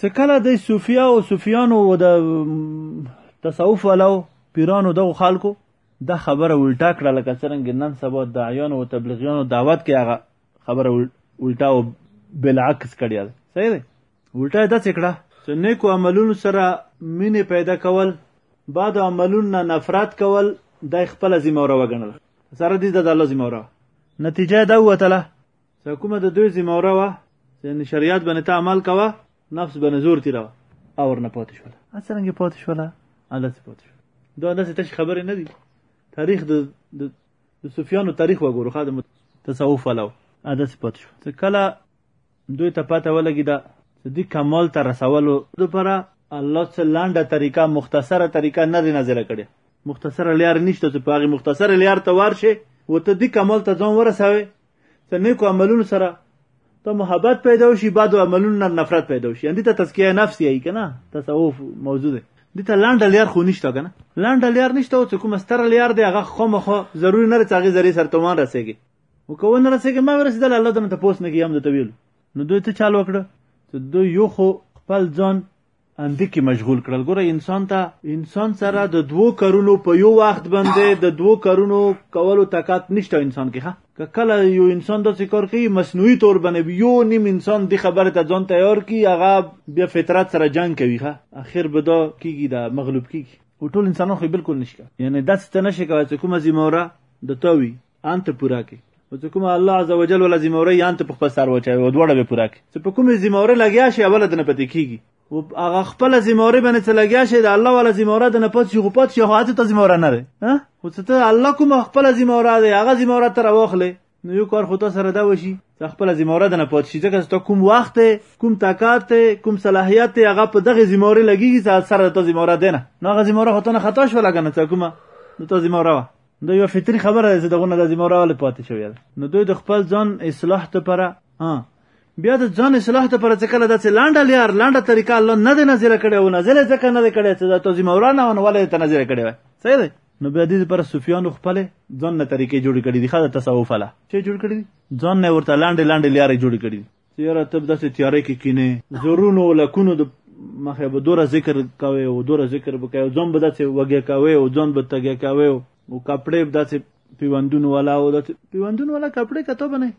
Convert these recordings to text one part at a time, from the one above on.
څه کله د صوفیا او صوفیانو او د تصوف والو پیرانو دغو خلکو دا خبره الټا کړه لکه څرنګه نن سبا داعیانو او تبلیغیانو دعوت کې هغه خبره الټا او بالعکس کړی ده صحیح دی الټا دا څه کړه چې نیکو عملونو سره مینې پیدا کول بعد عملونو نه نفرت کول د خپل ذمہ واره وګڼل سره دې د الله ذمہ واره نتیجه دا وته څه کومه د دوی ذمه وره وه یعنی شریعت باندې ته عمل کوه نفس باندې زور تیروه او ورنه پاتې شوله څرنګه پاتې شوله همداسې پاتې شوله دا داسې تش خبرې نه دي تاریخ د د صوفیانو تاریخ وګورو خادم تصوف ولو همداسې پاتې شو څه کله دوی ته پته ولګېده چې دوی کمال ته رسولو دپاره الله څه لنډه طریقه مختصره طریقه نه دی نازله کړې مختصره لیار نشته چې په هغې مختصره لیار ته ورشې و ته دې کمال ته ځان ورسوې ته نیکو عملونو سره ته محبت پیدا شي بعد عملونو نه نفرت پیدا شي اندی ته تزکیه نفس یی کنه تصوف موضوع ده دي ته لاندې لیار خو نشته کنه لاندې لیار نشته او کوم ستر لیار دی هغه خو مخ ضروري نه رسېږي ذری سره توان رسېږي او کو نه رسېږي ما ورسېدل الله دنه ته پوس نه کیم د تویل نو دوی ته چالو کړ ته دوی یو خو خپل ځان اندی کې مشغول کړل ګوره انسان ته انسان سره د دوو کارونو په یو وخت باندې د دوو کارونو کولو طاقت نشته انسان کې ښه که کله یو انسان داسې کار کوي مصنوعي طور باندې یو نیم انسان د خبره ته ځان تیار کی هغه بیا فطرت سره جنگ کوي ښه اخر به دا کیږي دا مغلوب کیږي او ټول انسانان خو بالکل نشکه یعنی داسې ته نشي کوي چې کومه زموره د تاوي ان ته پورا کې او ته کومه الله عز وجل ولا ذموري ان ته په خپل سر وچای او دوړه به پورا کې ته په کومه ذموري لګیا شي اوله دنه پته کیږي او هغه خپل ذموري باندې ته لګیا شي د الله ولا ذموره دنه پته شي غوپات شي هغه ته ذموره نه ده ها او ته الله کوم خپل ذموره ده هغه ذموره تر واخلې نو یو کار خو ته سره دا وشي ته خپل ذموره دنه پات شي ځکه ته کوم وخت کوم طاقت کوم صلاحیت هغه په دغه ذموره لګیږي چې سره ته ذموره دینه نو هغه ذموره خو ته نه خطا شو لګنه ته کومه نو ته ذموره دا یو فطری خبره ده چې دغونه د ذمه راول پاتې شوی ده نو دوی د خپل ځان اصلاح ته پر ها بیا د ځان اصلاح ته پر څه کله داسې لانډه لیار لانډه طریقه الله نه دی نازله کړې او نازله ځکه نه دی کړې چې دا ته ذمه ورانه ونه ولې ته نازله کړې وای صحیح دی نو بیا دې پر صوفیانو خپل ځان نه طریقې جوړې کړې دي خاله تصوف له چې جوړ کړې دي ځان نه ورته لانډه لانډه لیارې جوړې کړې دي یاره ته داسې تیارې کې کینې زرونو لکونو د مخه به دوره ذکر کوي او دوره ذکر به کوي ځان به داسې وګه کوي او ځان به تګه کوي او کپړې به داسې پیوندون والا او داسې پیوندون والا کپړې کته بنه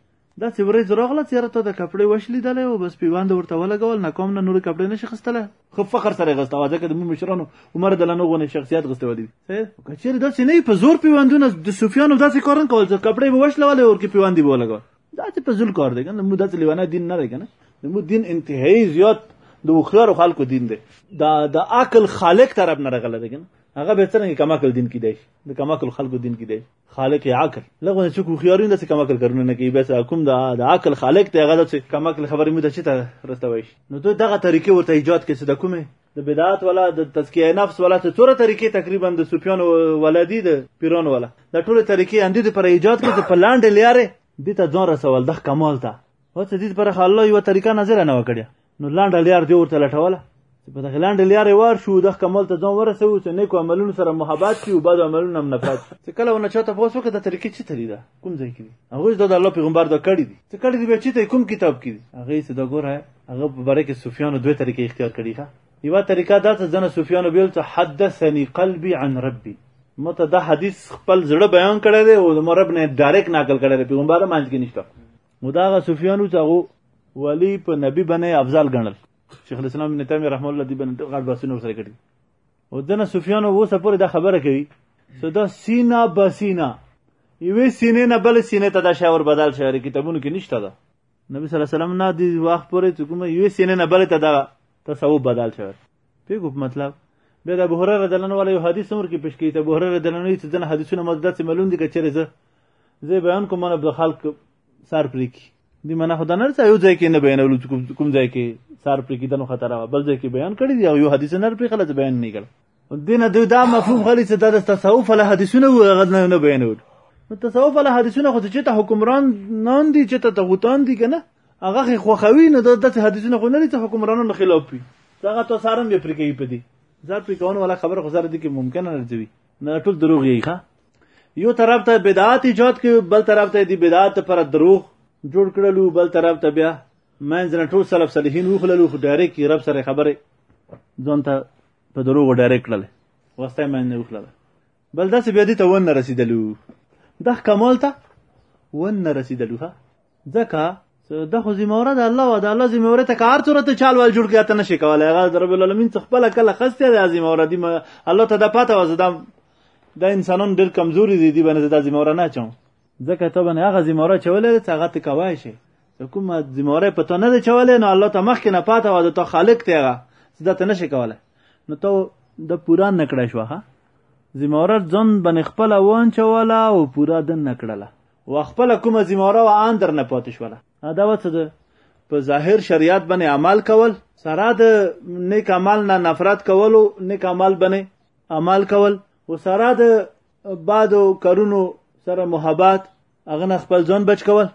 داسې ورځ راغله چې ته د کپړې وشلې دلې او بس پیوند ورته ولګول نه کوم نه نور کپړې نشي خستله خو فخر سره غستا واځه کده مو مشرانو عمر دلنو غونه شخصیت غسته ودی کچیر داسې نه په زور پیوندونه د سفیانو داسې کارن کول چې کپړې به وشلولې او کې پیوندې به ولګول دا چې په زول کار دی کنه مو داسې لیوانه دین نه دی کنه مو دین انتهایی زیات د وخیارو خلکو دین دی دا د عقل خالق طرف نه راغلی دی کنه هغه به څنګه کم عقل دین کیدای شي د کم عقل خلکو دین کیدای خالق عقل لغه چې کو خيارین د کم عقل کارونه نه کوي بس کوم د د عقل خالق ته هغه د کم عقل خبرې مو د چي ته رسوي نو دوی دغه طریقې ورته ایجاد کړي چې د کومه د بدعات ولا د تزکیه نفس ولا ته ټول طریقې تقریبا د سفیان ولدی د پیران ولا د ټول طریقې اندی د پر ایجاد کې د پلاند لیاره د ته ځان رسول د کمال ته او ته دې پر الله یو طریقه نظر نه وکړي نو لاند لیار دی ورته لټوله چې په دغه لاند لیارې وار شو د کمال ته ځان ورسو چې نیکو عملونو سره محبت شي او بد عملونو هم نفرت شي چې کله ونه چاته پوسو کې د طریقې چې تری ده کوم ځای کې هغه د الله پیغمبر دا کړی دي چې کړی دي به چې کوم کتاب کې هغه څه دا ګوره هغه په باره کې صوفیانو دوه طریقې اختیار کړي ښه یوه طریقه دا چې ځنه صوفیانو بیل ته حدثني قلبي عن ربي مته دا حدیث خپل زړه بیان کړی دی او زما رب نه ډایرک نقل کړی دی پیغمبر مانځ کې نشته نو دا هغه صوفیانو چې هغه ولی په نبی باندې افضل ګڼل شیخ الاسلام ابن تیمیه رحمه الله دی باندې غړ باسونه سره کړی او دنه صوفیانو اوسه پورې دا خبره کوي چې دا سینا بسینا یوې سینې نه بل سینې ته دا شاور بدل شوی کتابونو کې نشته ده نبی صلی الله علیه وسلم نه دی وخت پورې چې کومه یو سینې نه بلې ته دا تصوف بدل شوی پیګو په مطلب بیا د ابو هرره رضی الله عنه یو حدیث عمر کې پیش کړي ته ابو هرره رضی الله عنه چې دنه حدیثونه مدد څخه معلوم دي کچره زه زه بیان کوم نه د خلق سار پرې کی دی منه خدای نه یو ځای کې نه بیانول کوم ځای کې سار پرې کی دنه خطر بل ځای کې بیان کړی دی او یو حدیث نه پرې خلک بیان نه کړ دینه دوی دا مفهوم غلی چې دا د تصوف له حدیثونو هغه نه نه بیانول نو تصوف له حدیثونو خو چې ته حکمران نان دي چې ته تغوتان دي کنه هغه خو خوخوي نه د داسې حدیثونو خو نه دي چې حکمرانانو خلاف وي هغه تو سارم به پرې کوي په دې ځار پرې کول ولا خبره خو زره دي کې ممکن نه ځوي نه ټول دروغ یې ښه یو طرف ته بدعات ایجاد کوي بل طرف ته دی بدعات پر دروغ جوړ کړلو بل طرف ته بیا منځ نه ټول سلف صالحین وخللو خو ډایرک رب سره خبره ځان ته په دروغو ډایرکټ کړل واسطه مې نه وکړل بل داسې بیا دې ته ونه رسېدلو دا کمال ته ونه رسېدلو ها ځکه دا خو زموره ده الله ده الله زموره ته کار تر ته چال ول جوړ کړی ته نشي کولای هغه رب العالمین څخه خپل کله خسته ده زموره دی الله ته د پاته وځه دا د انسانان ډېر کمزوري دي دی باندې د زموره نه چم ځکه ته باندې هغه ذماره چولې ده چې هغه ته کوای شي د کومه ذماره په تو نه ده چولې نو الله ته مخکې نه پاته وه د تو خالق دی هغه چې دا ته نه شي کولی نو ته د پوره نه کړی شوه ښه ذماره ځان باندې خپله وانچوله او پوره د نه کړله و خپله کومه ذماره و آن در نه پاتې شوله دا وه څه ده په ظاهر شریعت باندې عمل کول سره د نیک عمل نه نفرت کولو نیک عمل باندې عمل کول و سره د بعدو کارونو سره محبت هغه نه خپل ځان بچ کول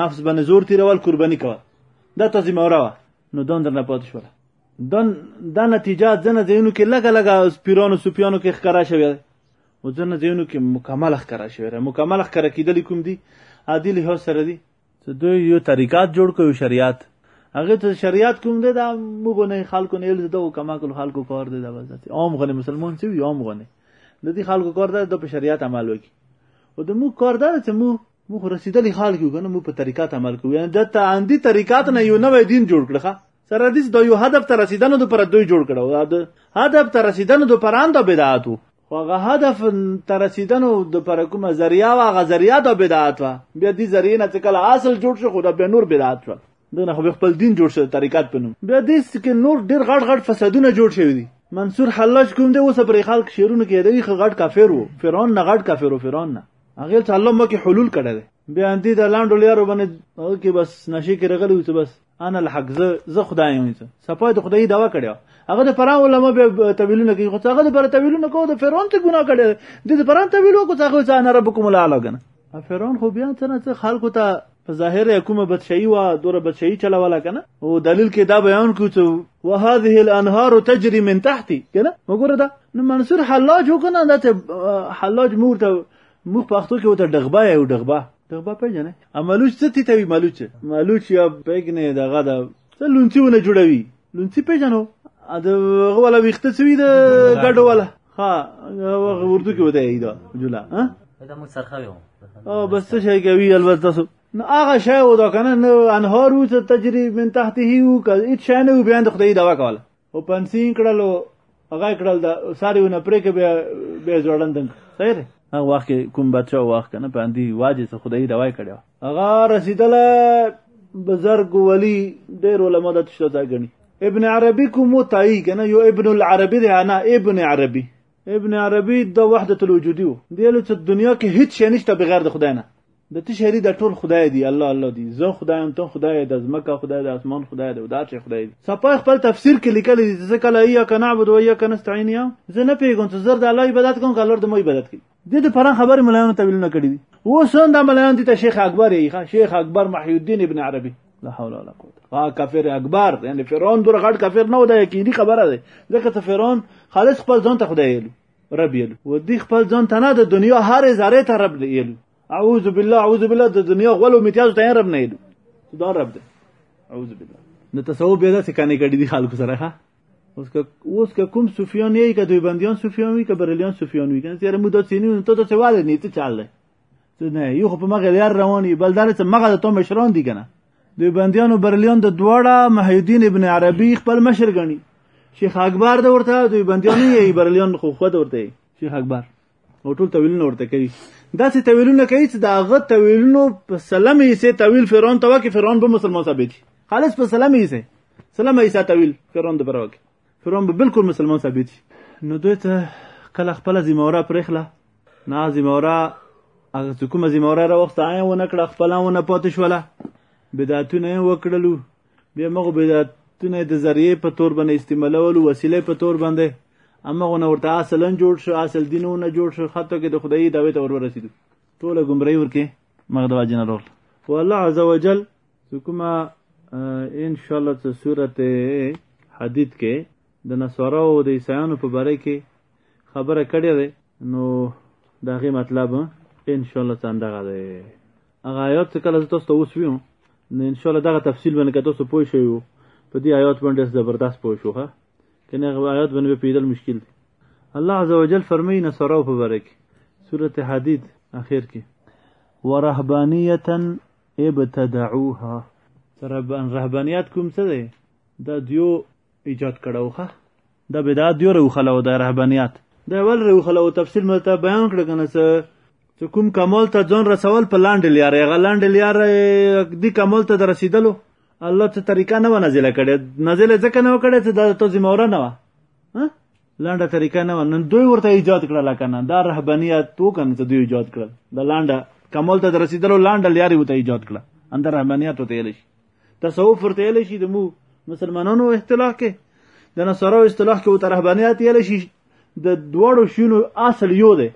نفس باندې زور تیرول قرباني کول دا تاسو موره وه نو دان درنه پاتې شول دان دا نتیجه ځنه ځینو کې لګه لګه پیرانو سپیانو کې ښکارا شوی او ځنه ځینو کې مکمل ښکارا شوی مکمل ښکارا کیدل کوم دي عادي له سره دي چې دوی یو طریقات جوړ کړو شریعت هغه ته شریعت کوم دی دا موږ نه خلکو نه ال زده او کما کول خلکو کار دی دا وځي عام غني مسلمان سی وي عام غني د دې خلکو کار دی د په شریعت عمل وکي او د موږ کار دی چې موږ موږ رسیدلې خال کې کنه موږ په طریقات عمل کوو یعنی د تعاندي طریقات نه یو نوې دین جوړ کړه سره دې د یو هدف ته رسیدنه د پر دوی جوړ کړه او د هدف ته رسیدنه د پراند بدعاتو خو هغه هدف ته رسیدنو د پر کومه ذریعه وه هغه ذریعه د بدعت وه بیا دې ذریعې نه چې کله اصل جوړ شو خو دا بیا نور بدعت شول دغه خو خپل دین جوړ شو طریقت په نوم بیا دې کې نور ډېر غټ غټ فسادونه جوړ شوي دي منصور حلاج کوم دی اوس پرې خلک شعرونه کې دی خو غټ کافر وو فرعون نه غټ کافر وو فرعون نه هغه ته الله مکه حلول کړی دی بیا اندی د لاندو لیارو باندې هغه کې بس نشي کې رغلی اوس بس انا الحق زه زه خدای یم زه صفای د خدای دوا کړو هغه د پرا علماء به تویلونه کوي خو هغه د پر تویلونه کوو د فرعون ته ګناه کړي د پر تویلو کو هغه ځان ربکم الاعلى کنه فرعون خو بیا څنګه څه خلکو ته په ظاهر کومه بچي وا دوره بچي چلواله کنه او دلیل کې دا بیان کو چې وهذه الانهار تجري من تحتي کنه وګوره دا نو منصور حلاج هو کنه دا حلاج مور ته موږ پښتو کې وته ډغبا یو ډغبا ډغبا پیژنې املوچ څه تی توی ملوچ ملوچ یا پیګنه دغه دا څه لونچی ونه جوړوي لونچی پیژنو ا د غواله ویخته سوي د ګډو والا ها اردو کې وته ایدا جولا ها دا موږ سرخه یو او بس څه شي کوي البته تاسو نو هغه شی و دا کنه نو انهار و تجری من تحته و که هیڅ شی نه و بیان د خدای دوا کوله او پنسین کړلو هغه کړل دا ساریونه پرې کې به به جوړندنګ صحیح دی هغه وخت کوم بچو وخت کنه باندې واجه څه خدای دواي کړو هغه رسیدله بزرګ ولی ډیر علماء د تشته ځای غني ابن عربي کوم تای کنه یو ابن العربي دی انا ابن عربي ابن عربي د وحدت الوجودي و ویلو چې دنیا کې هیڅ شی نشته بغیر د خدای نه د ته شهري د ټول خدای دی الله الله دی زه خدای یم ته خدای د ځمکه خدای د اسمان خدای دی دا چې خدای دی سپای خپل تفسیر کې لیکلی دی چې کله یا کنا عبد و یا کنا استعین یا زه نه پیګم چې زر د الله عبادت کوم کله د مو عبادت کوي د دې پران خبر ملایانو تویل نه کړی وو سند ملایان دي ته شیخ اکبر یې شیخ اکبر محی الدین ابن عربي لا حول ولا قوت ها کافر اکبر یعنی فرعون دور غټ کافر نه ودا یقیني خبره ده ځکه ته فرعون خالص خپل ځان ته خدای یلو رب یلو و دې خپل ځان ته نه د دنیا هر ذره ته رب یلو اعوذ بالله اعوذ بالله د دنیا غول او امتیاز ته رب نه یلو دا رب ده اعوذ بالله نو تصوف به دا څه کنه کړی دي خلکو سره ها اوس که اوس که کوم صوفیان یې که دوی بندیان صوفیان وي که بریلیان صوفیان وي کنه سره مو دا څه نه ته ته څه والي نه ته چاله ته نه یو خو په مغه لار روان یو بل دلته مغه د تو مشران دي کنه د بندیانو برلیان د دواړه محیدین ابن عربي خپل مشر غني شیخ اکبر د ورته د بندیانو یې برلیان خو خو د ورته شیخ اکبر او ټول تویلونه ورته کوي داسې تویلونه کوي چې د هغه تویلونو په سلمې سه تویل فرعون ته وکي فرعون به مسلمان ثابت خالص په سلمې سه سلمې سه تویل فرعون د پروکي فرعون به بالکل مسلمان ثابت شي نو دوی ته کله خپله ذمهواره پرېښله نو هغه ذمهواره هغه چې کومه ذمهواره راوخته هغه یې ونه کړه خپله ونه پاتې شوله بدعتونه یې وکړلو بیا همغو بدعتونه یې د ذریعې په تور باندې استعمالولو وسیلې په تور باندې همغو نه ورته اصلا جوړ شو اصل دینونه جوړ شو حتی که د خدایي دعوې ته ور ورسېدو ټوله ګمرایي ورکې مغدوا جنرال والله عز وجل سکما ان شاء الله ته سورت حدید کې د نصارا او د عیسایانو په باره کې خبره کړې ده نو دا غي مطلب ان شاء الله څنګه ده هغه آیات څخه کله تاسو ته وسویو نو ان شاء الله دغه تفصیل باندې که تاسو پوه شئ په دې آیات باندې زبردست پوه شو ها کنه هغه آیات باندې پیدل مشکل دی الله عزوجل فرمایي نصراو په باره کې سورت حدید اخر کې ورهبانیه ابتدعوها رهبان رهبانیت کوم څه دی دا دیو ایجاد کړوخه دا بدعت دیو روخلو دا رهبانیت دا ول روخلو تفصیل مته بیان کړ کنه څه چې کوم کمال ته ځان رسول په لاندې لیارې غلاندې لیارې دی کمال ته رسیدلو الله ته طریقه نه و نازله کړې نازله ځکه نه وکړې چې دا ته ذموره نه وه لنډه طریقه نه وه نن دوی ورته ایجاد کړل که نه دا رهبنیت و که نه چې دوی ایجاد کړل د لنډه کمال ته د رسېدلو لنډه لیارې ورته ایجاد کړه همدا رهبنیت ورته ویلی شي تصوف ورته ویلی شي د مو مسلمانانو اصطلاح کې د نصارو اصطلاح کې ورته رهبنیت ویلی شي د دواړو شونو اصل یو دی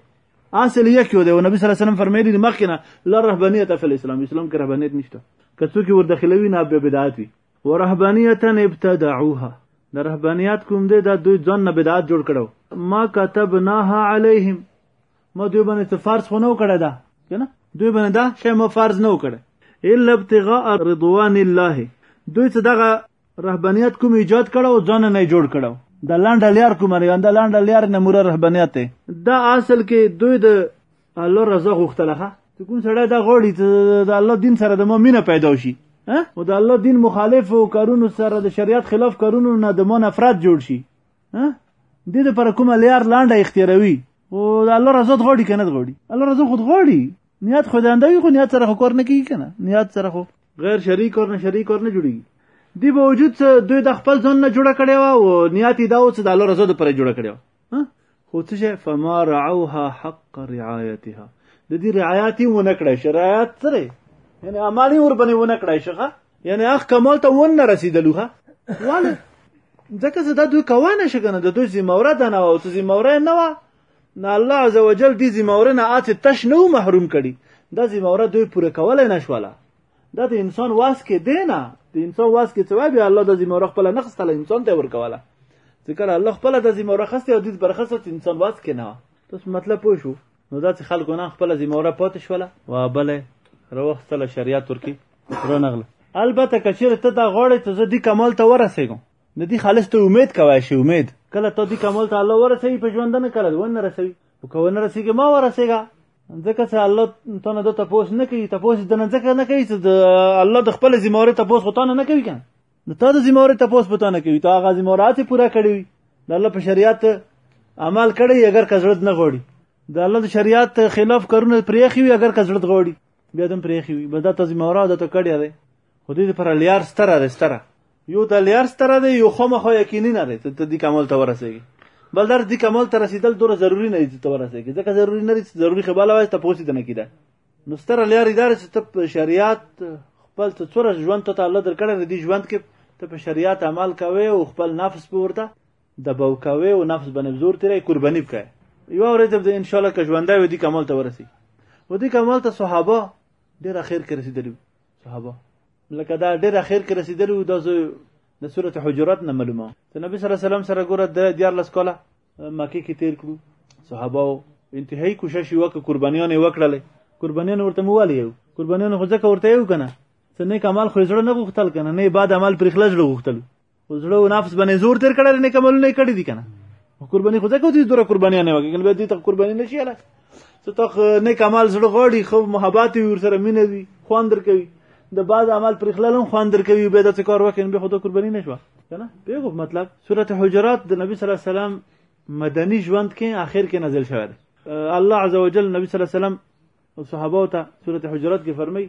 اصل یک یو دی او نبی صلی الله علیه وسلم فرمایلی دی مخکې نه لا رهبانیت فی الاسلام اسلام کې رهبانیت نشته که څوک ور داخلوي نه به بدعت وي ورهبانیت ابتدعوها د رهبانیت کوم دی دا دوی ځان نه بدعت جوړ کړو ما كتبناها عليهم ما دوی باندې څه فرض خو نه وکړه دا کنه دوی باندې دا شی ما فرض نه وکړه الا ابتغاء رضوان الله دوی څه دغه رهبانیت کوم ایجاد کړه او ځان نه جوړ کړه د لنډ لیار کوم نه د لنډ لیار نه مور رهبانیت دا اصل کې دوی د الله رضا غوښتله چې کوم سړی دا غوړي چې د الله دین سره د مؤمنه پیدا شي او د الله دین مخالف او کارونو سره د شریعت خلاف کارونو نه د مون افراد جوړ شي د دې پر کومه لیار لانډه اختیاروي او د الله رضا غوړي کنه غوړي الله رضا خود غوړي نیت خو دنده وي خو نیت سره خو کور نه کیږي کنه نیت سره خو غیر شرعي کور نه شرعي کور نه جوړیږي دی به وجود څه دوی د خپل ځان نه جوړه کړې وه او نیت یې دا و چې د الله رضا دپاره یې جوړه کړې وه خو څه شی فما رعوها حق رعایتها د دې رعایت یې ونه کړی شي رعایت څه دی یعنې عمل یې ورباندې ونه کړی شي ښه یعنې هغه کمال ته ونه رسېدلو ښه ولې ځکه چې دا دوی کوی نه شي که نه د دوی ذمه وره دا نه وه او څه ذمه وره یې نه وه نه الله عزوجل دې ذموره نه آت تش نه محروم کړي دا ذموره دوی پوره کولای نه شوله دا د انسان واس کې دی نه د انسان واس کې څه بیا الله د ذموره خپل نه خستله انسان ته ورکوله ځکه الله خپل د ذموره خسته او دې برخصه چې انسان واس کې نه تاسو مطلب پوه شو نو دا چې خلکو نه خپل ذموره پاتې شوله و بله روختله شریعت ورکی رانغله البته کچیر ته دا غواړې ته زه دې کمال ته ورسېږم نه دی خالص ته امید کوای شي امید کله ته دی کمال ته الله ورسوي په ژوند نه کله ونه رسوي په کونه رسیږي ما ورسیږه ځکه چې الله ته نه د تپوس نه کوي تپوس د نه ځکه نه کوي چې د الله د خپل ذمہواري تپوس خو نه کوي کنه نو تا د ذمہواري تپوس پتا نه کوي تا هغه ذمہوارات پورا کړی وي د الله په شریعت عمل کړی اگر کزړت نه غوړي د الله د شریعت خلاف کارونه پرېخي وي اگر کزړت غوړي بیا دم پرېخي وي بدا ته ذمہوارا د ته کړی دی خو دې پر لیار ستره ده ستره یو د لیار ستره دی یو خو مخه یقیني نه دی ته د دې کمال ته ورسېږي بل در دې کمال ته رسیدل دوره ضروری نه دی ته ورسېږي ځکه ضروری نه دی ضروری خبره وایي ته پوسی نه کیده نو ستره لیار اداره چې ته په شریعت خپل ته څوره ژوند ته الله درکړی نه دی ژوند کې ته په شریعت عمل کوي او خپل نفس په ورته دباو کوي او نفس باندې زور تیرې قرباني کوي یو ورځ به ان شاء الله که ژوندای ودی کمال ته ورسی ودی کمال ته صحابه ډیر اخر کې رسیدلی صحابه لکه دا ډېر اخر کې رسیدلی و داسې د سورت حجرات نه معلومه د نبی صلی الله علیه وسلم سره ګوره د دیارلس کاله مکې کې تیر کړو صحابه انتهایی کوشش یې وکړ قربانیان یې وکړلې قربانیان ورته مو والي یو قربانیان خو ځکه ورته یو کنه څه نیک عمل خو زړه نه غوښتل کنه نه بد عمل پر خلاص غوښتل په زړه او نفس باندې زور تیر کړل نه کملونه کړی دي کنه قرباني خو ځکه دې دوره قرباني نه وکړي کنه به دې ته قرباني نشي اله ته ته نه کمال زړه غړي خو محبت ور سره مینه وي خوان در کوي د بعض عمل پر خلالم خوان در کوي به د کار وکړي به خو ته قرباني نشو کنه پیغو مطلب سوره حجرات د نبی صلی الله علیه وسلم مدني ژوند کې اخر کې نازل شوه الله عز وجل نبی صلی الله علیه وسلم صحابه ته سوره حجرات کې فرمایي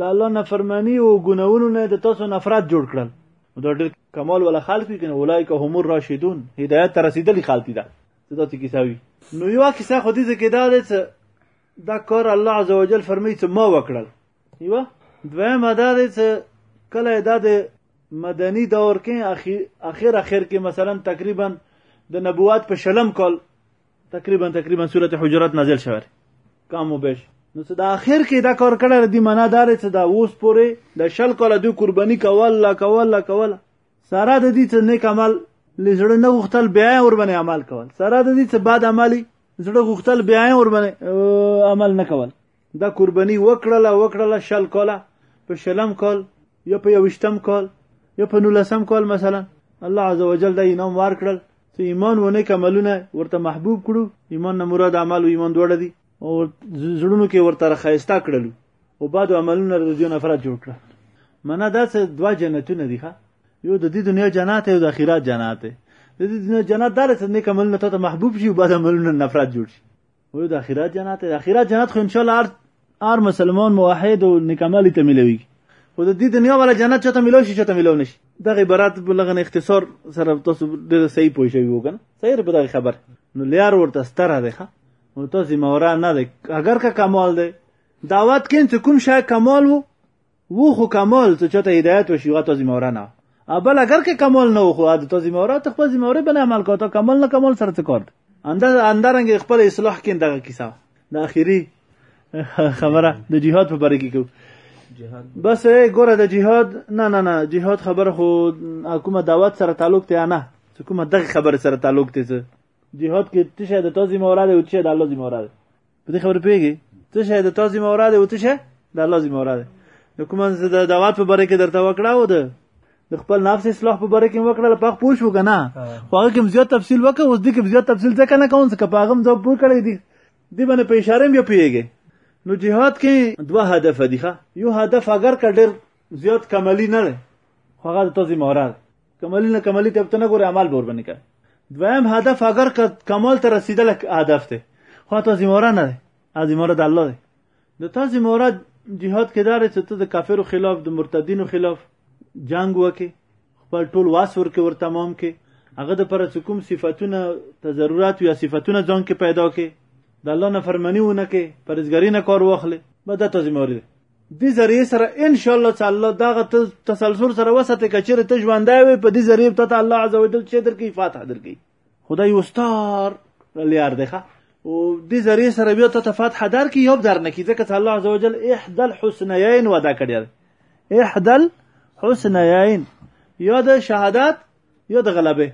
د الله نافرمانی او ګناونو نه د تاسو نفرت جوړ کړل دا ډېر کمال ولا خلق دي کنه اولایک هم الراشدون هدایت تر رسیدلی خلق دي دا دا څه کیسه وي نو یو کیسه خو دې ځکه دا ده چې دا کار الله عزوجل فرمایي چې ما وکړل یو دویمه دا ده چې کله دا د مدني دور کې اخیر اخیر کې مثلا تقریبا د نبوت په شلم کال تقریبا تقریبا سورته حجرات نازل شوه کامو بش نو څه د اخر کې دا کار کړه دی معنا دار څه دا اوس پورې د شل کاله دوی قرباني کول لا کول لا کول سره د دې څه نیک عمل لزړه نه غختل بیا ور باندې عمل کول سره د دې څه بد عملي زړه غختل بیا ور باندې عمل نه کول دا قرباني وکړله وکړله شل کاله په شلم کال یا په یوشتم کال یا په نولسم کال مثلا الله عز وجل دا انعام ورکړل چې ایمان ونه کملونه ورته محبوب کړو ایمان نه مراد عمل او ایمان دوړه دي او زړونو کې ورته راخایسته کړلو او بعد عملونه د دې نفرت جوړ کړل منه دا څه دوا جنتونه دي ښا یو د دې دنیا جنت او د آخرت جنت دی د دې دنیا جنت دار څه نیک عملونه ته محبوب شي او بعد عملونه نفرت جوړ شي وي د اخرت جنت د اخرت جنت خو ان شاء الله هر مسلمان موحد او نیکمل ته ملوي خو د دې دنیا ولا جنت چاته ملو شي چاته ملو نشي دغه عبارت بلغه اختصار سره تاسو د صحیح پوه شوی وګن صحیح به دغه خبر نو لیار ورته ستره ده ښه او تاسو مورا نه ده اگر که کمال ده دعوت کین چې کوم شای کمال وو وو خو کمال ته چاته هدایت وشي هغه ته ذمہواره نه بل اگر که کمال نه وو خو د ته ذمہواره ته خپل ذمہواره بنه عمل کوته کمال نه کمال سره څه کار اندر اندرنګ خپل اصلاح کین دغه کیسه د اخیری خبره د جهاد په باره کې کو بس ګوره د جهاد نه نه نه جهاد خبره خو حکومت دعوت سره تعلق ته نه کومه دغه خبره سره تعلق ته جهاد کې تشه د تازه مورا ده او تشه د الله ذمہ واره ده په دې خبره پیږي ته شه د تاسو ذمہ واره دی او ته شه د الله ذمہ واره دی نو کوم څه د دعوت په باره کې درته وکړه او د د خپل نفس اصلاح په باره کې وکړه په پوه شو کنه خو هغه کوم زیات تفصیل وکړه اوس دې کوم زیات تفصیل ځکه نه کوم څه کپاغم ځو پوه کړی دی دې باندې په اشاره مې پیږي نو جهاد کې دوه هدف دي ښه یو هدف اگر کډر زیات کمالی نه دی خو هغه د تاسو مورال کمالی نه کمالی ته نه ګوري عمل بور بنی کوي دویم هدف اگر کمال ته رسیدل هدف ته خو تا زموره نه از زموره د الله دی د تا زموره جهاد کې دار چې ته د کافرو خلاف د مرتدینو خلاف جنگ وکې خپل ټول واس ورکې ور تمام کې هغه د پر کوم صفاتونه ته ضرورت یا صفاتونه ځان کې پیدا کې د الله نه فرمانی ونه کې پرزګری نه کار واخلې بده ته زموره دې ذریعه سره ان شاء الله تعالی دا غ تسلسل سره وسته کچره ته ژوندای وي په دې ذریعه ته الله عزوجل چې درکې فاتح درکې خدای وستار لیار دی ښه او دې ذریعه سره بیا ته فاتح درکې یو در نه کی ځکه الله عزوجل احد الحسنیین ودا کړی احد الحسنیین یا د شهادت یا د غلبه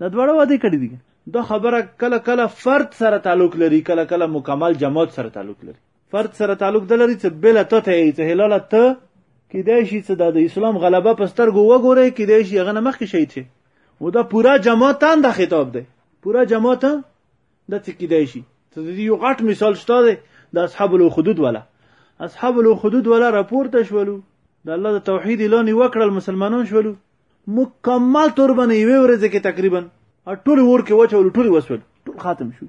دا دواړه وادي کړی دي دا خبره کله کله فرد سره تعلق لري کله کله مکمل جماعت سره تعلق لري فرد سره تعلق د لري چې بل ته ته یې چې هلال ته کیدای شي چې د اسلام غلبه په سترګو وګوري کیدای شي هغه مخکې شي چې و دا پورا جماعتان د خطاب دی پورا جماعت د څه کیدای شي ته دې یو غټ مثال شته دی د اصحاب الخدود ولا اصحاب الخدود ولا راپورته شولو د الله د توحید اعلان وکړل مسلمانان شولو مکمل تور باندې یو ورځ کې تقریبا ټول ور کې وچول ټول وسول ټول خاتم شو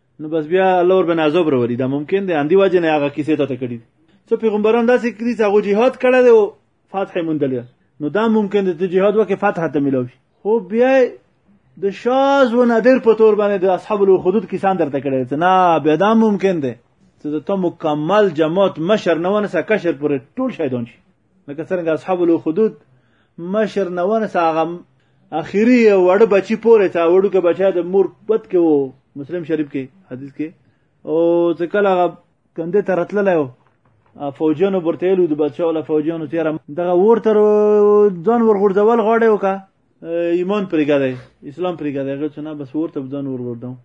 نو بس بیا الله ور باندې عذاب راولي دا ممکن دی اندی واجه نه هغه کیسه ته کړی څو پیغمبران داسې کړي چې هغه جهاد کړی دی او فتح موندلی نو دا ممکن دی چې جهاد وکړي فتح ته ملو شي خو بیا د شاز و نادر په تور باندې د اصحاب الخدود کیسان درته کړی چې نه بیا دا ممکن دی چې ته مکمل جماعت مشر نه ونه سکشر پر ټول شهیدان شي لکه څنګه اصحاب الخدود مشر نه ونس هغه اخیری وړ بچی پورې تا وړو کې بچا د مور پت کې وو مسلم شریف کې حدیث کې او ته کله هغه کنده ته راتللی و فوجانو ورته ویلو د بادشاه له فوجانو تېره دغه ور تر ځان ورغورځول غواړی وکړه ایمان پرېږه دی اسلام پرېږه دی هغه څه نه بس ور ته ځان ورغورځوم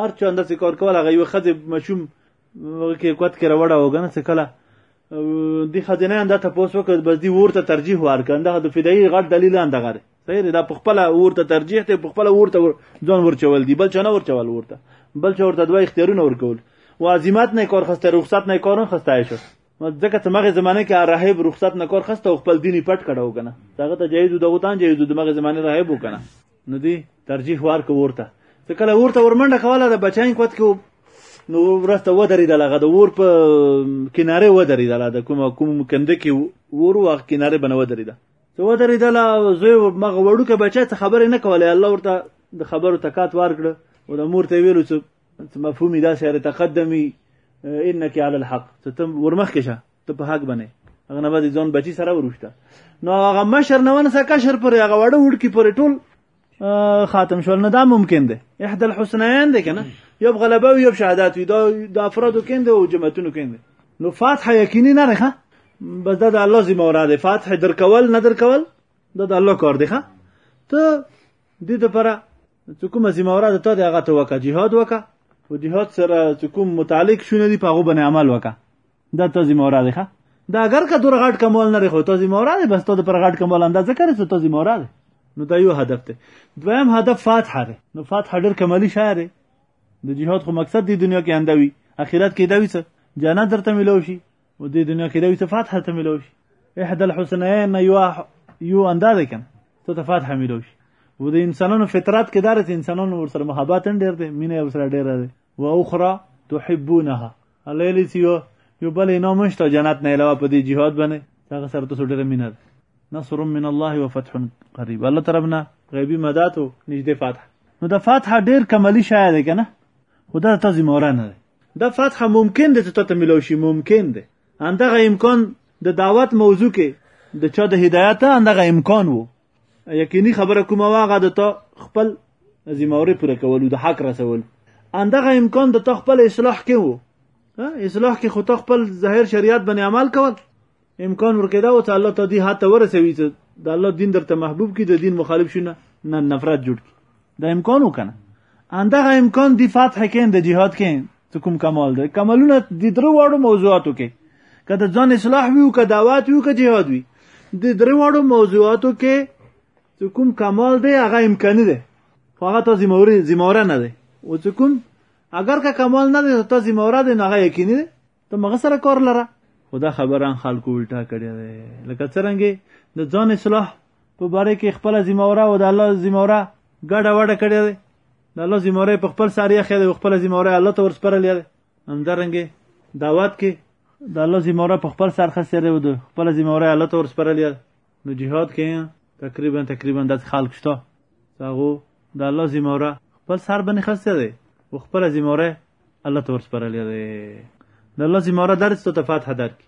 هر چا همداسې کار کول هغه یوه ښځې ماشوم کې کوت کې راوړه وګنه څه کله دی خزینه انده ته پوس وکړ بس دی ورته ترجیح ورکړ انده د فدایي غټ دلیل انده غره صحیح دا په خپل ورته ترجیح ته په خپل ورته ځان ورچول دی بل چنه ورچول ورته بل چا ورته دوه اختیارونه ورکول و عظمت نه کار خسته رخصت نه کارون خسته شو ځکه ته مغه زمانه کې راهب رخصت نه کار خسته خپل دیني پټ کړه وکنه دغه ته جایز دغه تان جایز دغه زمانه راهب وکنه نو دی ترجیح ورکو ورته ته کله ورته ورمنډه کوله د بچاین کوت کې نو ورسته ودرېدل هغه د ور په کناره ودرېدل د کوم کوم کنده کې ور واغ کناره بنه ودرېده ته ودرېدل زوی مغه وړوکه بچا ته خبرې نه کولای الله ورته د خبرو تکات ورکړه او د مور ته ویلو چې مفهومي دا سره تقدمي انك على الحق ته ورمخ کې شه ته په حق باندې هغه نه باندې ځون بچی سره وروشته نو هغه مشر نه ونسه کشر پر هغه وړه وړ کی پر ټول خاتم شول نه دا ممکن ده احد الحسنین ده کنه یو غلبه او یو شهادت وي دا د افرادو کیند او جماعتونو کیند نو فاتحه یقیني نه ده بس دا د الله ذمہ واره ده فاتحه درکول نه درکول دا د الله کار دی ښه ته دې لپاره چې کومه ذمہ واره ده ته د هغه ته وکړه جهاد وکړه او جهاد سره چې کوم متعلق شونه دي په هغه باندې عمل وکړه دا ته ذمہ واره دی ښه دا اگر که تور غټ کمول نه خو ته ذمہ واره دی بس ته د پر غټ کمول اندازه کړې څه ته ذمہ واره دی نو دا یو هدف دی دویم هدف فتح دی نو فتح ډېر کمالي شی دی د جهاد خو مقصد دی دنیا کې انده وي اخرت کې دا وي څه جنت درته ملو شي او د دنیا کې دا وي څه فتح ته ملو شي احد الحسنین یو یو اندازه کنه ته ته فتح ملو شي و د انسانانو فطرت کې دارت انسانانو ورسره محبت ډېر دی مینه ورسره ډېره دی و اخرى تحبونها الله یې چې یو یو بل انعام نشته جنت نه علاوه په دې جهاد باندې هغه سره تاسو ډېره مینه ده نصر من الله وفتح قریب الله طرفنا غیبی مدد او نږدې فتح نو د فتح ډېر کمالی شایع ده کنه خو دا ته ذمہواره نه ده دا فتح ممکن ده چې ته ملو شي ممکن ده اندغه امکان د دعوت موضوع کې د چا د هدایت اندغه امکان وو یقیني خبره کومه واغه د ته خپل ذمہوري پر کولو د حق رسول اندغه امکان د ته خپل اصلاح کې وو اصلاح کې خو ته خپل ظاهر شریعت باندې عمل کول امکان ورکېدا او ته الله ته دې هاته ورسوي چې د الله دین درته محبوب کې د دین مخالف شونه نه نفرت جوړ کی دا امکان وکنه اندغه امکان دی فتح کین د جهاد کین ته کوم کمال دی کمالونه د درو واړو موضوعاتو کې که د ځان اصلاح وي او که دعوت وي او که جهاد وي د درو واړو موضوعاتو کې ته کوم کمال دی هغه امکاني دی خو هغه ته ذمه نه دی او ته کوم اگر که کمال نه دی ته ذمه دی نو هغه یقیني دی ته مغه سره کار لره خو دا خبره خلکو الټا کړې ده لکه څرنګه د ځان اصلاح په باره کې خپل ذمہواره او د الله ذمہواره ګډه وډه کړې ده د الله ذمہواره په خپل ساري اخې ده خپل ذمہواره الله ته ورسپرلې ده همدارنګه دعوت کې د الله ذمہواره په خپل سر خسته ده خپل ذمہواره الله ته ورسپرلې ده نو جهاد کې تقریبا تقریبا د خلک شته هغه د الله زموره خپل سر باندې خسته دی او خپل زموره الله تور سپارلې دی د الله زموره درس ته فتح درک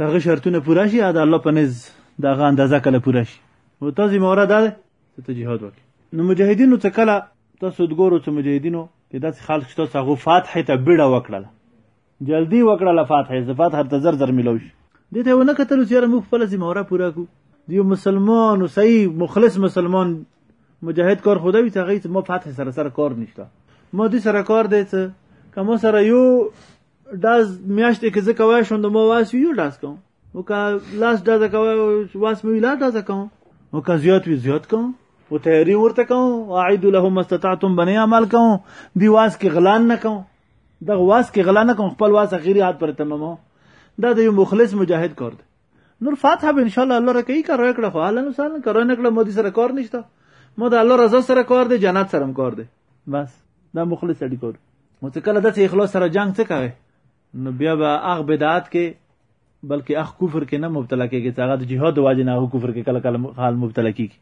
هغه شرطونه پوره شي د الله په نز دغه اندازه کله پوره شي او ته زموره ده ته جهاد وکړي نو مجاهدینو څه کله تاسو دګورو څه مجاهدینو کې داسې خلک شته چې هغه فتح ته بیړه وکړله جلدی وکړه لفاتح زفات هر تزر زر ملو شي دې ته ونه کتل چې موږ خپل ذمہواره پورا کو دیو مسلمان او صحیح مخلص مسلمان مجاهد کار خدا وی تغیت ما فتح سره سره کار نشته ما دې سره کار دی چې کوم سره یو داز میاشت کې زه کوي شوند ما واس یو داز کوم او که لاس داز کوي واس مې لا داز کوم او که زیات وی زیات کوم او تیاری ورته کوم اعید لهم استطعتم بنیا عمل کوم دی واس کې غلان نه کوم دغه واس کې غلا نه کوم خپل واس اخیری حد پر تمامو دا د یو مخلص مجاهد کار دی نور فاتحه به ان شاء الله الله راکې کار وکړه خو حالا نو سره کار نه کړه مودي سره کار نشته مو د الله رضا سره کار دی جنت سره کار دی بس دا مخلص اړي کار مو څه کله د اخلاص سره جنگ څه کوي نو بیا به اغ بدعت کې بلکې اخ کفر کې نه مبتلا کېږي چې هغه د جهاد واجب نه کفر کې کله کله حال مبتلا کېږي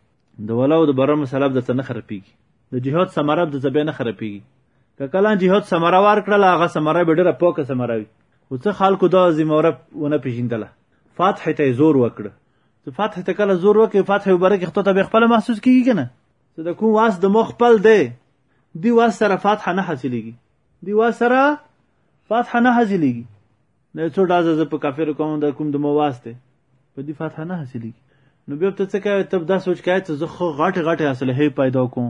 د ولا او د برا مسله به درته نه خرابېږي د جهاد ثمره به درته بیا نه خرابېږي که کله جهاد ثمره ورکړله هغه ثمره به ډېره پاکه ثمره وي خو څه خلکو دا ذمهواره ونه پېژندله فتح ته یې زور وکړه چې فتح ته کله زور وکړي فتح یې وبره کې خو ته به خپله محسوس کېږي که نه چې د کوم واس د مو خپل دی دی واس سره فتح نه حاصلېږي دی واس سره فتح نه حاصلېږي نه څو ډازه زه په کافر کوم د کوم د مو واسطه په دې فتح نه حاصلېږي نو بیا ته څه کوې ته دا سوچ کوې چې زه خو غټې غټې اسلحې پیدا کوم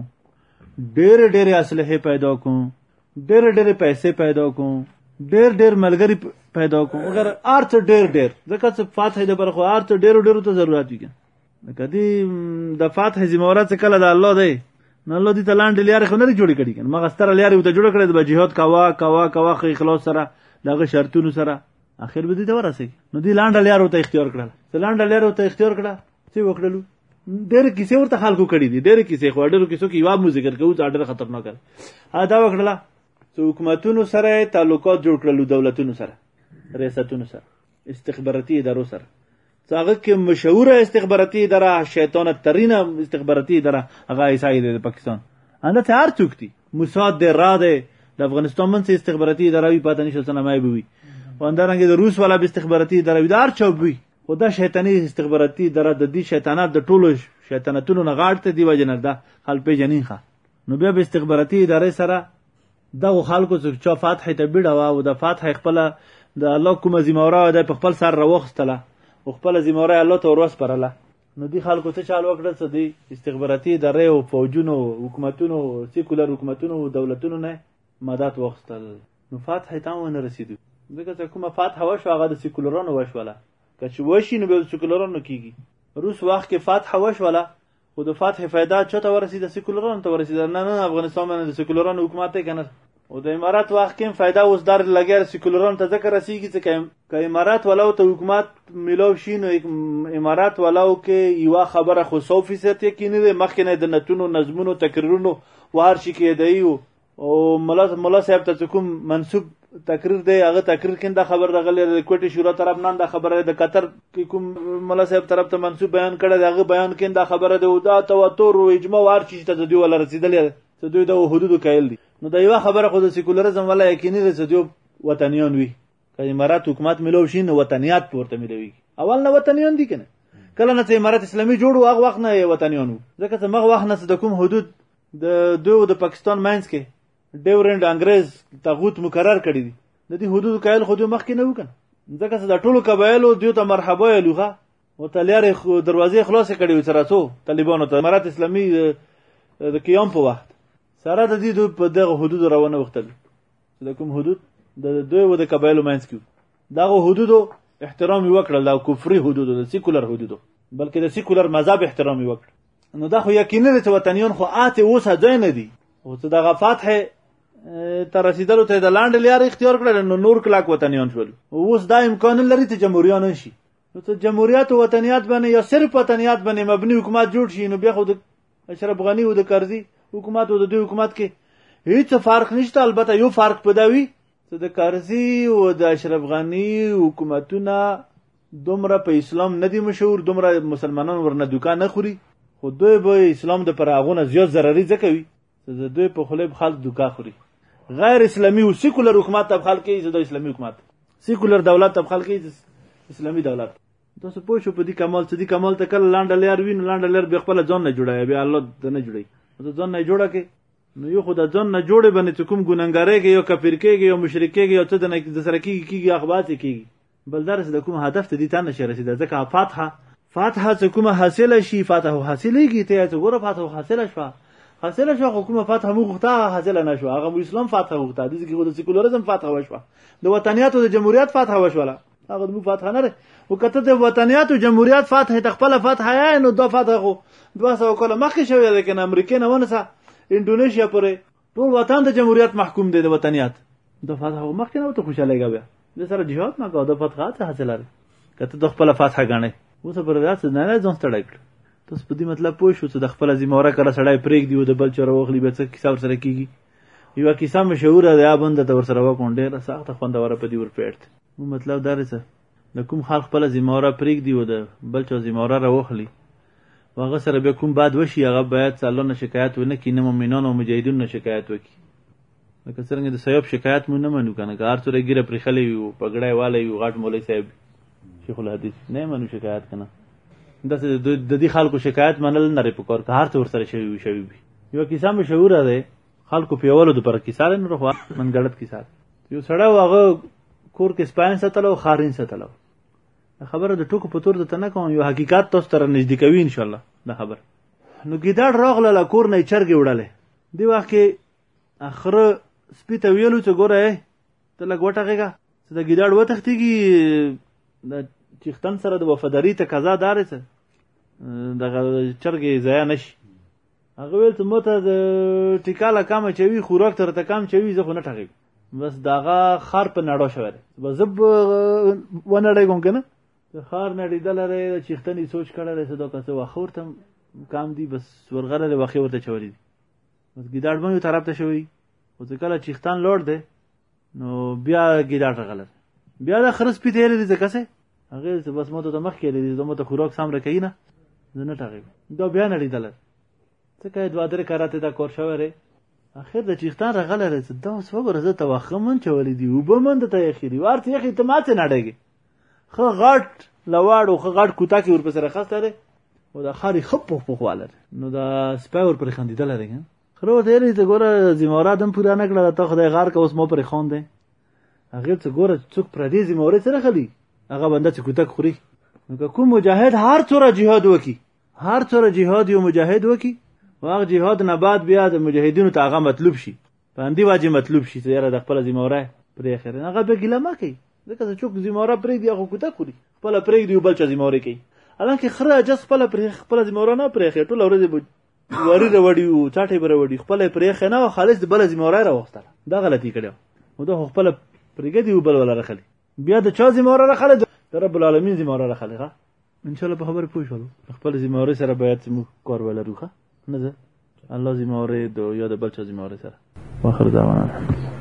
ډېرې ډېرې اسلحې پیدا کوم ډېرې ډېرې پیسې پیدا کوم ډېر ډېر ملګري پیدا کوم مګر ارته ډېر ډېر ځکه چې فتح د برخو ارته ډېر ډېر ته ضرورت وي لکه دی د فاتح ذمہ وار څه کله د الله دی نو الله دې ته لاندې لارې خو نه لري جوړې کړي کنه مغه ستره لارې وته جوړ کړې د جهاد کوا کوا کوا خو اخلاص سره دغه شرطونو سره اخر به دې ته ورسې نو دې لاندې لارې وته اختیار کړل ته لاندې لارې وته اختیار کړه څه وکړلو ډېر کیسې ورته خلکو کړې دي ډېر کیسې خو ډېر کیسو کې یواب مو ذکر کوو دا ډېر خطرناک دی ها دا وکړله چې حکومتونو سره تعلقات جوړ کړلو دولتونو سره ریاستونو سره استخباراتي ادارو سره څه هغه کې مشهوره استخباراتي اداره شیطانه ترینه استخباراتي اداره هغه ایسای دی د پاکستان انده ته هر څوک دي موساد دی را دی د افغانستان منځ استخباراتي اداره وي پاتې نشي څه نامه به وي وندرنګ د روس والا به استخباراتي اداره وي دار چوب وي خو دا شیطاني استخباراتي اداره د دې شیطانات د ټولو شیطانتونو نه غاړته دی وجنه ده خل پیژنین ښه نو بیا به استخباراتي اداره سره دغو خلکو څوک چا فتح ته بیړه وه او د فتح خپله د الله کومه ذمه واره ده په خپل سر راوخستله او خپله ذمه واره الله ته وروسپرله نو دی خلکو څه چال وکړه څه دی استخباراتي ادارې او فوجونو حکومتونو سیکولر حکومتونو او دولتونو نه مدد واخیستل نو فتح ته ونه رسیدو ځکه چې کومه فتح وشو هغه د سیکولرانو وشوله که چې وشي نو به سیکولرانو کیږي روس وخت کې فتح وشوله خو د فتح فایده چا ته ورسیده سیکولرانو ته ورسیده نه نه افغانستان باندې د سیکولرانو حکومت دی کنه او د امارات وخت کې فایده اوس در لګر سیکولرانو ته ځکه رسیږي چې که امارات ولاو ته حکومت ملاو شي نو امارات ولاو کې یوه خبره خو سو فیصد یقیني دی مخکې نه د نتونو نظمونو تقریرونو وهر شي کېدی او ملا ملا صاحب ته کوم منسوب تقریر دی هغه تقریر کې دا خبر راغلی د کوټې شورا طرف نه دا خبره د قطر کې کوم ملا صاحب طرف ته منسوب بیان کړی دی هغه بیان کې دا خبره ده او دا توتر او اجماع وار چې ته د دوی ول رسیدلې ته دوی د حدود کایل دي نو دا یو خبره خو د سیکولرزم ولا یقیني ده چې دوی وطنیان وي که امارات حکومت ملو شي نو وطنیات ورته ملوي اول نه وطنیان دي کنه کله نه چې امارات اسلامي جوړو هغه وخت نه وطنیانو ځکه چې مغه وخت نه د کوم حدود د دوی د پاکستان مینس کې ډیورند انګريز تغوت مقرر کړی دي د دې حدود قائل خو دوی مخکې نه وکړ ځکه چې د ټولو قبایلو دوی ته مرحبا یلوغه او تلیار دروازې خلاص کړي وي ترڅو طالبانو ته امارات اسلامي د قیام په وخت سره د دې دوی په دغه حدود روانه وختل د کوم حدود د دوی و د قبایلو مینس کې دغه حدود احترام وکړل دا کفري حدود د سیکولر حدود بلکې د سیکولر مذهب احترام وکړ نو دا خو یقینا چې وطنیون خو آته اوس ځای نه دي او ته دغه فتح ته رسیدلو ته د لاندې لار اختیار کړل نو نور کلاک وطنیان شول اوس دا امکان لري چې جمهوریان شي نو ته جمهوریت او وطنیات باندې یا صرف وطنیات باندې مبني حکومت جوړ شي نو بیا خو د اشرف غنی او د کرزي حکومت او د دوی حکومت کې هیڅ فرق نشته البته یو فرق پدوي چې د کرزي او د اشرف غنی حکومتونه دومره په اسلام نه دی مشهور دومره مسلمانان ورنه دوکا نه خوري خو دوی به اسلام د پر هغونه زیات ضرري ځکه وي چې د دوی په خوله خلک دوکا خوري غیر اسلامي او سیکولر حکومت ته خلک یې د اسلامي حکومت سیکولر دولت ته خلک یې اسلامي دولت تاسو پوه شو په دې کمال څه دي کمال ته کله لانډه لار وین لانډه لار به خپل ځان نه جوړای به الله د نه جوړي د ځان نه جوړه کې نو یو خدای ځان نه جوړې باندې کوم ګننګارې کې یو کفر کېږي یو مشرک کېږي یو څه د نه د سره کېږي کېږي اخبات کېږي بل دا چې د کوم هدف ته دي ته نشي رسېدی ځکه فاتحه فاتحه چې کومه حاصله شي فاتحه حاصلېږي ته یې چې ګوره فاتحه حاصله شوه حاصله شوه خو کومه فاتحه موږ غوښته هغه حاصله نه شوه هغه مو اسلام فاتحه غوښته داسې کې خو د سیکولرزم فاتحه وشوه د وطنیاتو د جمهوریت فاتحه وشوله هغه موږ فاتحه نه ده او کته د وطنیاتو جمهوریت فاتحه ته خپله فاتحه یې نو دا فاتحه خو دوه سوه کاله مخکې شوې ده که نه امریکې نه ونسه انډونیشیا پورې ټول وطن د جمهوریت محکوم دی د وطنیت د فتح او مخکې نه ته خوشالېږه بیا د سره جهاد نه کوه د فتح ته هڅه لري که ته د خپله فتح ګڼې اوس پر داسې نه نه ځان ستړی کړ تاسو په دې مطلب پوه شو چې د خپله ذمه واره کله سړی پرېږدي او د بل چا راوخلي بیا څه کیسه ورسره کېږي یوه کیسه مشهوره ده بنده ته ورسره وکړم ډېره سخته خوندوره په دې ورپېړت مطلب دا دی چې د کوم خال خپل زموره پریږدي او د بل چا زموره راوخلي او هغه سره بیا کوم بد وشي هغه باید الله نه شکایت ونه کړي نه مؤمنانو او مجاهدینو نه شکایت وکړي لکه څرنګه د سیوب شکایت مو نه منو که نه که هر څوره ګیره پرېښلی وي او پګړی والی وي غټ مولوي صاحب شیخ الحدیث نه منو شکایت که نه داسې د دې خلکو شکایت منل نه دی پکار که هر څه ورسره شوي وي شوي وي یوه کیسه مشهوره دی خلکو پیولو د پر کیسه ده نور خو من غلط کیسه ده یو سړی و هغه کور کې سپاین ساتلو خارین ساتلو خبره د ټکو په تور د تنه کوم یو حقیقت تاسو تر نږدې کوي ان شاء الله دا خبر نو ګیدړ راغله له کور نه چرګې وړلې دی وخت کې اخره سپی ته ویلو چې ګوره ته لږ وټغېږه چې د ګیدړ وتښتېږي د چښتن سره د وفاداري تقاضا دارې څه دغه چرګې ضایع نه شي هغه ویل ته مته د ټیکاله کم چوي خوراک تر ته کم چوي زه خو نه ټاکم بس داغه خار په نړو شوی دی بس زب و نړی کوم کنه د خار نړی د لره د چیختنی سوچ کړه رسې دا کسه واخور تم کام دی بس ورغره له واخې ورته چوری دی بس ګیداړ مې طرف ته شوی او ته کله چیختان لوړ دی نو بیا ګیداړ غلط بیا د خرس پیته لري ځکه څه هغه چې بس ماته د مخ کې لري زما ته خوراک سم رکې نه زه نه ټاغې دا بیا نه لیدل څه کوي دوه درې کاراته دا کور شوی دی اخر د چیختان راغله ده چې دا اوس وګوره زه ته واخه من چولې دي اوبه من د ته یخې دي ورته یخې ته ماته نه ډېږي خو غټ لواړو خو غټ کوتا کې ورپسې راخسته دی او دا خاري خپ په پخواله نو دا سپی ورپرې خندېدلی دی که خرو ته یې ته ګوره زموارات هم پوره نه کړه ته خدای غار که اوس مو پرې خوند دی هغه څه ګوره څوک پردي ذمہ واري سره خلی هغه بنده چې کوتک خوري نو که کوم مجاهد هر څوره جهاد وکي هر څوره جهاد یو مجاهد وکي واغ جهاد نه بعد بیا د مجاهدینو ته هغه مطلوب شي باندې واجب مطلوب شي چې یاره د خپل ذمہ واري پرې خیر هغه به ګیله ما کوي ځکه چې څوک ذمہ واري پرې دی هغه کوتک خوري خپل پرې دی بل چا ذمہ واري کوي الانکه خره جس خپل پرې خپل ذمہ واري نه پرې خیر ټول ورځ وری راوړي وو چاټې به راوړي خپله یې پرېښې نه وه خالص د بله ذمهواره یې راوغوښتله دا غلطي کړې وه نو دا خو خپله پرېږدي وو بل ولا راخلي بیا د چا ذمهواره راخلې د رب العالمین ذمهواره راخلې ښه انشاءالله په خبرې پوه شولو خپله ذمهوارۍ سره باید چې موږ کار ولرو ښه نه ده الله ذمهوارۍ د یا د بل چا ذمهوارۍ سره واخر دعوانا الحمدلله